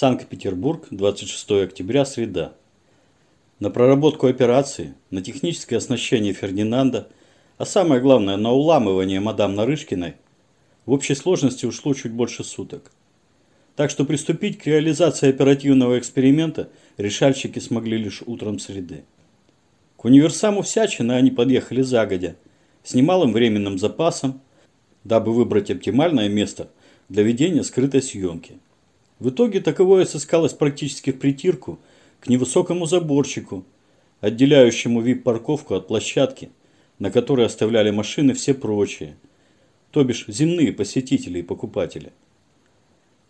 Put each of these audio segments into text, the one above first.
Санкт-Петербург, 26 октября, среда. На проработку операции, на техническое оснащение Фердинанда, а самое главное, на уламывание мадам Нарышкиной, в общей сложности ушло чуть больше суток. Так что приступить к реализации оперативного эксперимента решальщики смогли лишь утром среды. К универсаму всячины они подъехали загодя, с немалым временным запасом, дабы выбрать оптимальное место для ведения скрытой съемки. В итоге таковое сыскалось практически в притирку к невысокому заборчику, отделяющему вип-парковку от площадки, на которой оставляли машины все прочие, то бишь земные посетители и покупатели.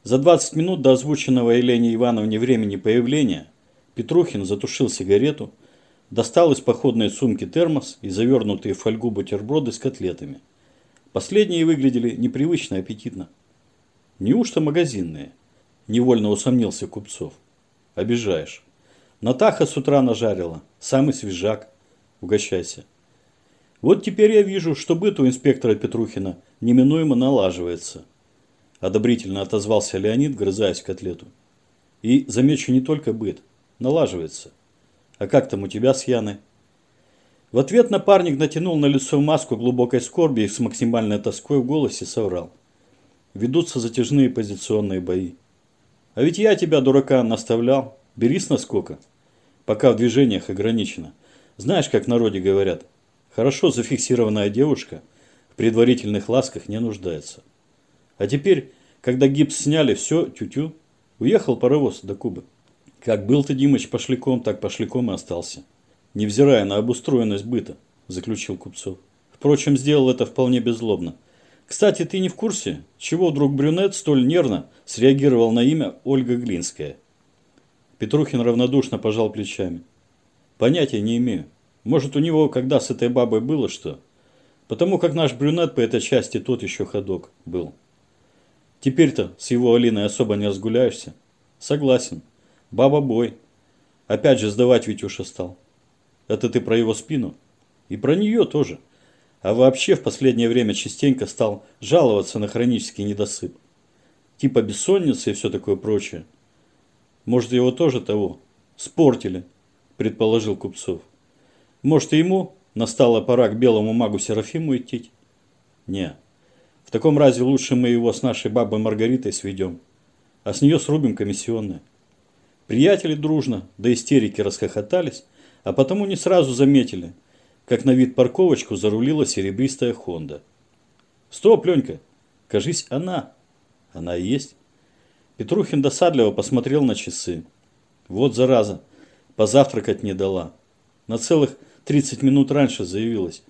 За 20 минут до озвученного Елене Ивановне времени появления Петрухин затушил сигарету, достал из походной сумки термос и завернутые в фольгу бутерброды с котлетами. Последние выглядели непривычно аппетитно. Неужто магазинные? Невольно усомнился Купцов. Обижаешь. Натаха с утра нажарила. Самый свежак. Угощайся. Вот теперь я вижу, что быт у инспектора Петрухина неминуемо налаживается. Одобрительно отозвался Леонид, грызаясь котлету. И, замечу, не только быт. Налаживается. А как там у тебя с Яной? В ответ напарник натянул на лицо маску глубокой скорби и с максимальной тоской в голосе соврал. Ведутся затяжные позиционные бои. А ведь я тебя, дурака, наставлял. Берись насколько. Пока в движениях ограничено. Знаешь, как в народе говорят, хорошо зафиксированная девушка в предварительных ласках не нуждается. А теперь, когда гипс сняли, все, тю-тю, уехал паровоз до Кубы. Как был ты, Димыч, пошляком, так пошляком и остался. Невзирая на обустроенность быта, заключил Купцов. Впрочем, сделал это вполне беззлобно. Кстати, ты не в курсе, чего вдруг брюнет столь нервно среагировал на имя Ольга Глинская? Петрухин равнодушно пожал плечами. Понятия не имею. Может, у него когда с этой бабой было что? Потому как наш брюнет по этой части тот еще ходок был. Теперь-то с его Алиной особо не разгуляешься. Согласен. Баба-бой. Опять же сдавать Витюша стал. Это ты про его спину? И про нее тоже. А вообще в последнее время частенько стал жаловаться на хронический недосып. Типа бессонница и все такое прочее. Может его тоже того спортили, предположил Купцов. Может и ему настала пора к белому магу Серафиму идти? Не. В таком разе лучше мы его с нашей бабой Маргаритой сведем, а с нее срубим комиссионное. Приятели дружно до истерики расхохотались, а потому не сразу заметили, как на вид парковочку зарулила серебристая Хонда. «Стоп, Ленька! Кажись, она!» «Она и есть!» Петрухин досадливо посмотрел на часы. «Вот зараза! Позавтракать не дала. На целых 30 минут раньше заявилась.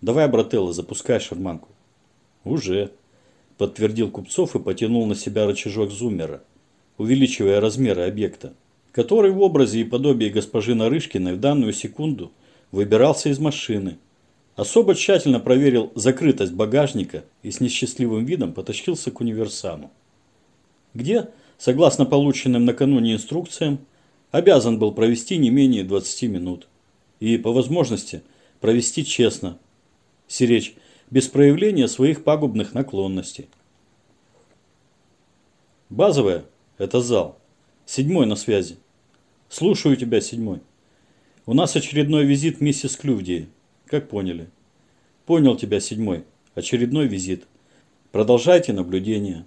Давай, брателло, запускай шарманку». «Уже!» – подтвердил Купцов и потянул на себя рычажок зуммера – увеличивая размеры объекта, который в образе и подобии госпожи Нарышкиной в данную секунду выбирался из машины. Особо тщательно проверил закрытость багажника и с несчастливым видом потащился к универсаму. Где, согласно полученным накануне инструкциям, обязан был провести не менее 20 минут. И, по возможности, провести честно. Сиречь без проявления своих пагубных наклонностей. Базовая это зал. Седьмой на связи. Слушаю тебя, седьмой. У нас очередной визит миссис Клювдии. Как поняли? Понял тебя, седьмой. Очередной визит. Продолжайте наблюдение.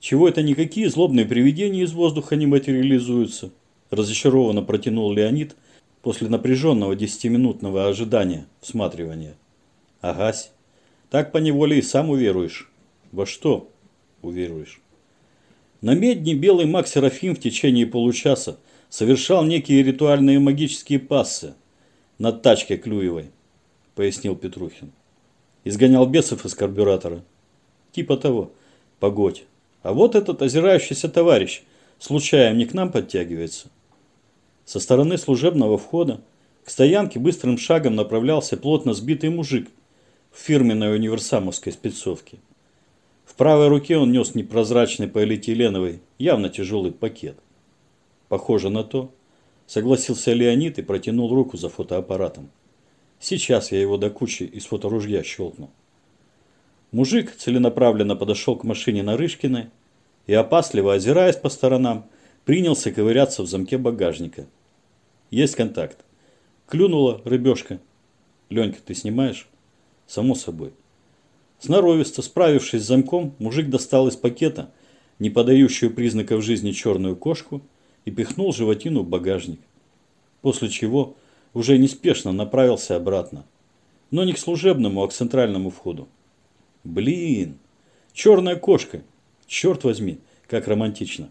Чего это никакие злобные привидения из воздуха не материализуются? Разочарованно протянул Леонид после напряженного десятиминутного ожидания, всматривания. Агась. Так поневоле и сам уверуешь. Во что уверуешь? На медне белый маг Серафим в течение получаса совершал некие ритуальные магические пассы над тачкой Клюевой, пояснил Петрухин. Изгонял бесов из карбюратора. Типа того. Погодь. А вот этот озирающийся товарищ случайно не к нам подтягивается. Со стороны служебного входа к стоянке быстрым шагом направлялся плотно сбитый мужик в фирменной универсамовской спецовке правой руке он нес непрозрачный полиэтиленовый, явно тяжелый пакет. Похоже на то, согласился Леонид и протянул руку за фотоаппаратом. Сейчас я его до кучи из фоторужья щелкну. Мужик целенаправленно подошел к машине Нарышкиной и, опасливо озираясь по сторонам, принялся ковыряться в замке багажника. Есть контакт. Клюнула рыбешка. Ленька, ты снимаешь? Само собой. Сноровисто, справившись с замком, мужик достал из пакета не подающую признаков жизни черную кошку и пихнул животину в багажник. После чего уже неспешно направился обратно. Но не к служебному, а к центральному входу. Блин, черная кошка. Черт возьми, как романтично.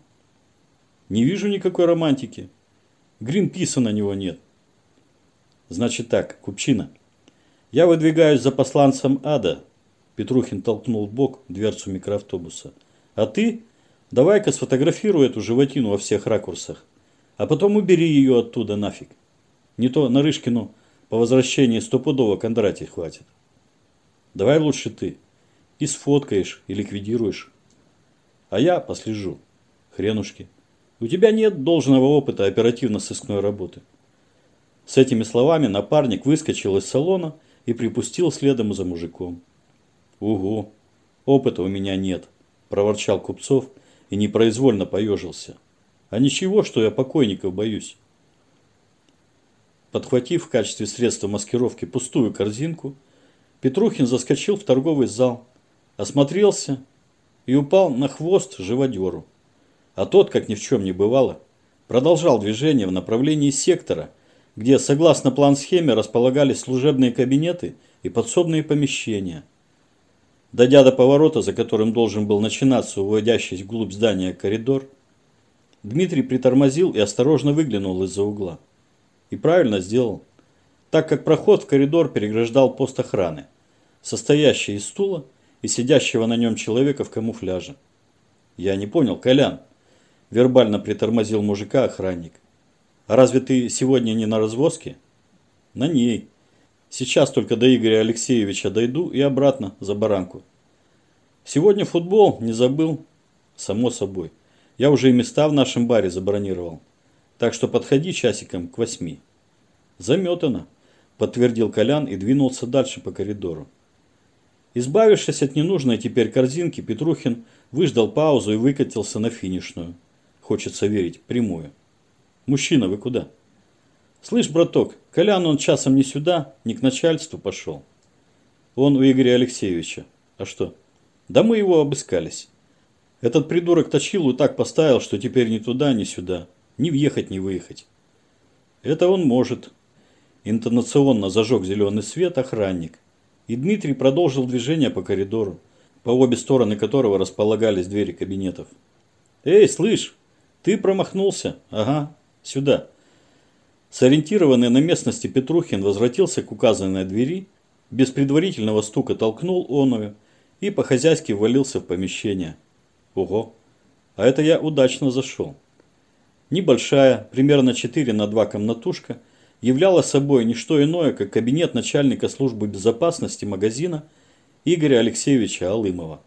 Не вижу никакой романтики. Гринписа на него нет. Значит так, Купчина. Я выдвигаюсь за посланцем ада. Петрухин толкнул в бок дверцу микроавтобуса. А ты давай-ка сфотографируй эту животину во всех ракурсах. А потом убери ее оттуда нафиг. Не то Нарышкину по возвращении стопудово Кондратий хватит. Давай лучше ты. И сфоткаешь, и ликвидируешь. А я послежу. Хренушки. У тебя нет должного опыта оперативно-сыскной работы. С этими словами напарник выскочил из салона и припустил следом за мужиком. «Угу, опыта у меня нет», – проворчал Купцов и непроизвольно поежился. «А ничего, что я покойников боюсь». Подхватив в качестве средства маскировки пустую корзинку, Петрухин заскочил в торговый зал, осмотрелся и упал на хвост живодеру. А тот, как ни в чем не бывало, продолжал движение в направлении сектора, где, согласно план-схеме, располагались служебные кабинеты и подсобные помещения. Дойдя до поворота, за которым должен был начинаться уводящий вглубь здания коридор, Дмитрий притормозил и осторожно выглянул из-за угла. И правильно сделал, так как проход в коридор переграждал пост охраны, состоящий из стула и сидящего на нем человека в камуфляже. «Я не понял, Колян», – вербально притормозил мужика охранник. А разве ты сегодня не на развозке? На ней. Сейчас только до Игоря Алексеевича дойду и обратно за баранку. Сегодня футбол, не забыл? Само собой. Я уже и места в нашем баре забронировал. Так что подходи часиком к восьми. Заметано, подтвердил Колян и двинулся дальше по коридору. Избавившись от ненужной теперь корзинки, Петрухин выждал паузу и выкатился на финишную. Хочется верить, прямую. Мужчина, вы куда? Слышь, браток, Колян он часом не сюда, не к начальству пошел. Он у Игоря Алексеевича. А что? Да мы его обыскались. Этот придурок Точилу так поставил, что теперь ни туда, ни сюда. Ни въехать, ни выехать. Это он может. Интонационно зажег зеленый свет охранник. И Дмитрий продолжил движение по коридору, по обе стороны которого располагались двери кабинетов. «Эй, слышь, ты промахнулся? Ага, Сюда. Сориентированный на местности Петрухин возвратился к указанной двери, без предварительного стука толкнул оную и по-хозяйски ввалился в помещение. Ого, а это я удачно зашел. Небольшая, примерно 4 на 2 комнатушка, являла собой не что иное, как кабинет начальника службы безопасности магазина Игоря Алексеевича Алымова.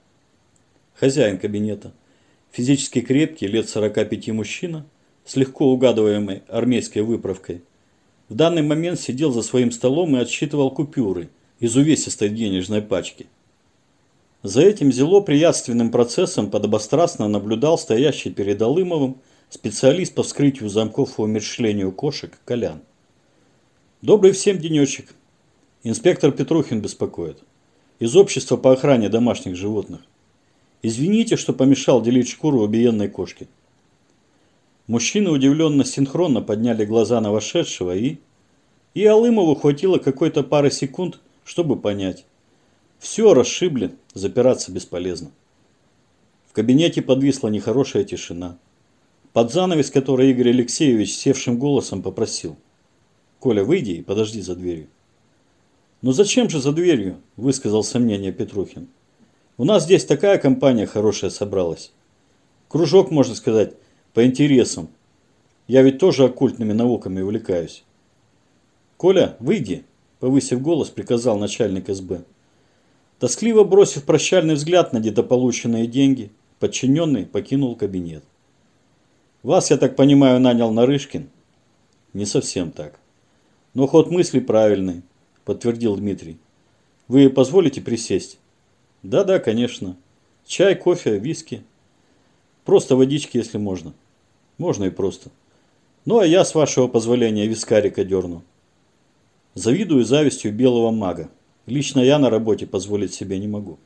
Хозяин кабинета, физически крепкий, лет 45 мужчина – с легко угадываемой армейской выправкой, в данный момент сидел за своим столом и отсчитывал купюры из увесистой денежной пачки. За этим зело приятственным процессом подобострастно наблюдал стоящий перед Алымовым специалист по вскрытию замков и умерщвлению кошек Колян. Добрый всем денечек. Инспектор Петрухин беспокоит. Из общества по охране домашних животных. Извините, что помешал делить шкуру убиенной кошки. Мужчины удивленно синхронно подняли глаза на вошедшего и... И Алымову хватило какой-то пары секунд, чтобы понять. Все расшибли, запираться бесполезно. В кабинете подвисла нехорошая тишина. Под занавес, который Игорь Алексеевич севшим голосом попросил. «Коля, выйди и подожди за дверью». «Ну зачем же за дверью?» – высказал сомнение Петрухин. «У нас здесь такая компания хорошая собралась. Кружок, можно сказать, по интересам. Я ведь тоже оккультными науками увлекаюсь. «Коля, выйди!» – повысив голос, приказал начальник СБ. Тоскливо бросив прощальный взгляд на недополученные деньги, подчиненный покинул кабинет. «Вас, я так понимаю, нанял Нарышкин?» «Не совсем так. Но ход мысли правильный», – подтвердил Дмитрий. «Вы позволите присесть?» «Да-да, конечно. Чай, кофе, виски». Просто водички, если можно. Можно и просто. Ну, а я, с вашего позволения, вискарика дерну. Завидую завистью белого мага. Лично я на работе позволить себе не могу.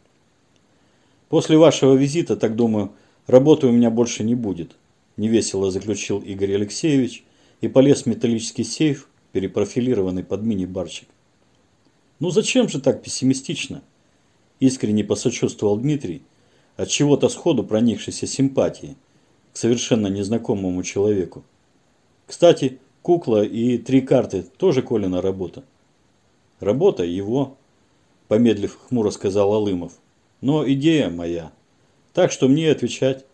После вашего визита, так думаю, работы у меня больше не будет. Невесело заключил Игорь Алексеевич и полез в металлический сейф, перепрофилированный под мини-барчик. Ну зачем же так пессимистично? Искренне посочувствовал Дмитрий, от чего-то сходу проникшейся симпатией к совершенно незнакомому человеку. Кстати, кукла и три карты тоже Колина работа. Работа его, помедлив хмуро сказал Алымов. Но идея моя. Так что мне отвечать